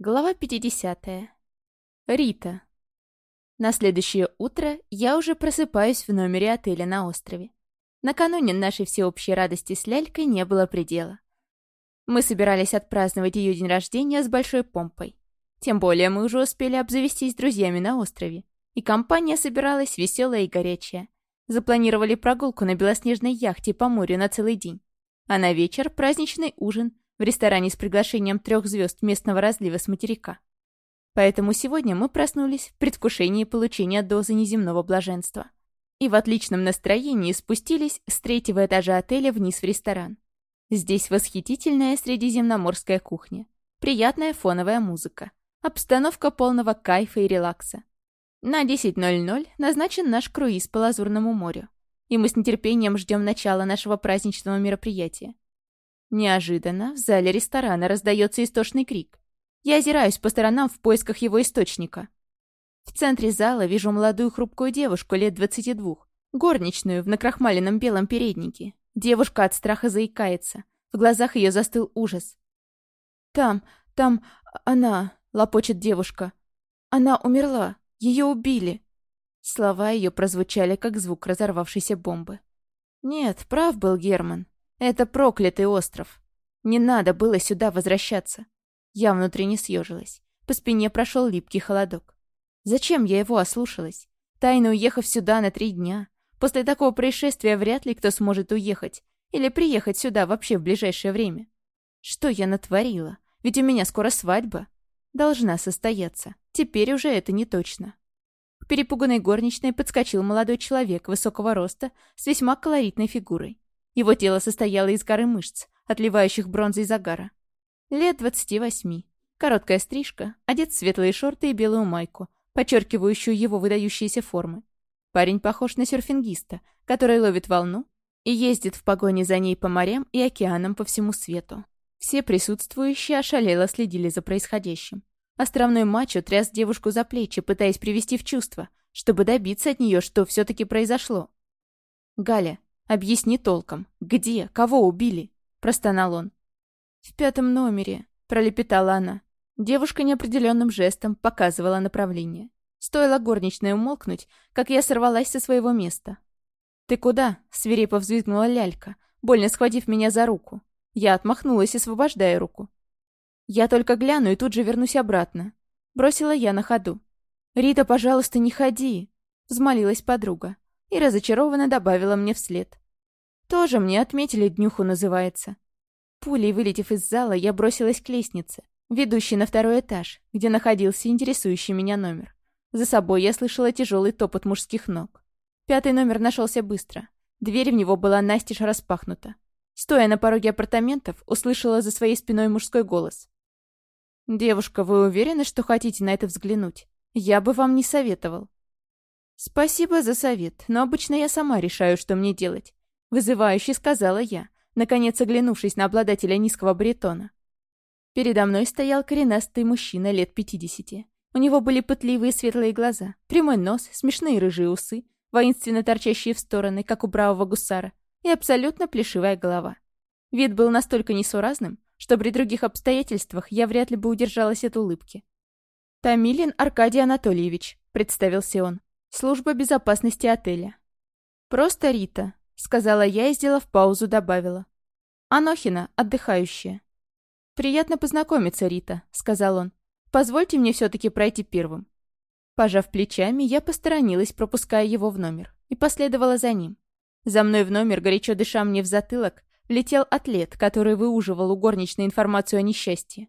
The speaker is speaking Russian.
Глава 50. Рита. На следующее утро я уже просыпаюсь в номере отеля на острове. Накануне нашей всеобщей радости с Лялькой не было предела. Мы собирались отпраздновать ее день рождения с большой помпой. Тем более мы уже успели обзавестись друзьями на острове. И компания собиралась веселая и горячая. Запланировали прогулку на белоснежной яхте по морю на целый день. А на вечер праздничный ужин – в ресторане с приглашением трех звезд местного разлива с материка. Поэтому сегодня мы проснулись в предвкушении получения дозы неземного блаженства. И в отличном настроении спустились с третьего этажа отеля вниз в ресторан. Здесь восхитительная средиземноморская кухня, приятная фоновая музыка, обстановка полного кайфа и релакса. На 10.00 назначен наш круиз по Лазурному морю, и мы с нетерпением ждем начала нашего праздничного мероприятия. Неожиданно в зале ресторана раздается истошный крик. Я озираюсь по сторонам в поисках его источника. В центре зала вижу молодую хрупкую девушку лет двадцати двух, горничную в накрахмаленном белом переднике. Девушка от страха заикается. В глазах ее застыл ужас. «Там, там, она...» — лопочет девушка. «Она умерла. Ее убили». Слова ее прозвучали, как звук разорвавшейся бомбы. Нет, прав был Герман. Это проклятый остров. Не надо было сюда возвращаться. Я внутренне съежилась. По спине прошел липкий холодок. Зачем я его ослушалась? Тайно уехав сюда на три дня. После такого происшествия вряд ли кто сможет уехать. Или приехать сюда вообще в ближайшее время. Что я натворила? Ведь у меня скоро свадьба. Должна состояться. Теперь уже это не точно. К перепуганной горничной подскочил молодой человек высокого роста с весьма колоритной фигурой. Его тело состояло из горы мышц, отливающих бронзой загара. Лет двадцати восьми. Короткая стрижка, одет в светлые шорты и белую майку, подчеркивающую его выдающиеся формы. Парень похож на серфингиста, который ловит волну и ездит в погоне за ней по морям и океанам по всему свету. Все присутствующие ошалело следили за происходящим. Островной мачо тряс девушку за плечи, пытаясь привести в чувство, чтобы добиться от нее, что все-таки произошло. «Галя, «Объясни толком. Где? Кого убили?» – простонал он. «В пятом номере», – пролепетала она. Девушка неопределенным жестом показывала направление. Стоило горничной умолкнуть, как я сорвалась со своего места. «Ты куда?» – свирепо взвизгнула лялька, больно схватив меня за руку. Я отмахнулась, освобождая руку. «Я только гляну и тут же вернусь обратно», – бросила я на ходу. «Рита, пожалуйста, не ходи», – взмолилась подруга и разочарованно добавила мне вслед. «Тоже мне отметили днюху называется». Пулей вылетев из зала, я бросилась к лестнице, ведущей на второй этаж, где находился интересующий меня номер. За собой я слышала тяжелый топот мужских ног. Пятый номер нашелся быстро. Дверь в него была настежь распахнута. Стоя на пороге апартаментов, услышала за своей спиной мужской голос. «Девушка, вы уверены, что хотите на это взглянуть? Я бы вам не советовал». «Спасибо за совет, но обычно я сама решаю, что мне делать», — вызывающе сказала я, наконец оглянувшись на обладателя низкого баритона. Передо мной стоял коренастый мужчина лет пятидесяти. У него были пытливые светлые глаза, прямой нос, смешные рыжие усы, воинственно торчащие в стороны, как у бравого гусара, и абсолютно плешивая голова. Вид был настолько несуразным, что при других обстоятельствах я вряд ли бы удержалась от улыбки. «Томилин Аркадий Анатольевич», — представился он. Служба безопасности отеля. «Просто Рита», — сказала я и, сделав паузу, добавила. «Анохина, отдыхающая». «Приятно познакомиться, Рита», — сказал он. «Позвольте мне все-таки пройти первым». Пожав плечами, я посторонилась, пропуская его в номер, и последовала за ним. За мной в номер, горячо дыша мне в затылок, влетел атлет, который выуживал у горничной информацию о несчастье.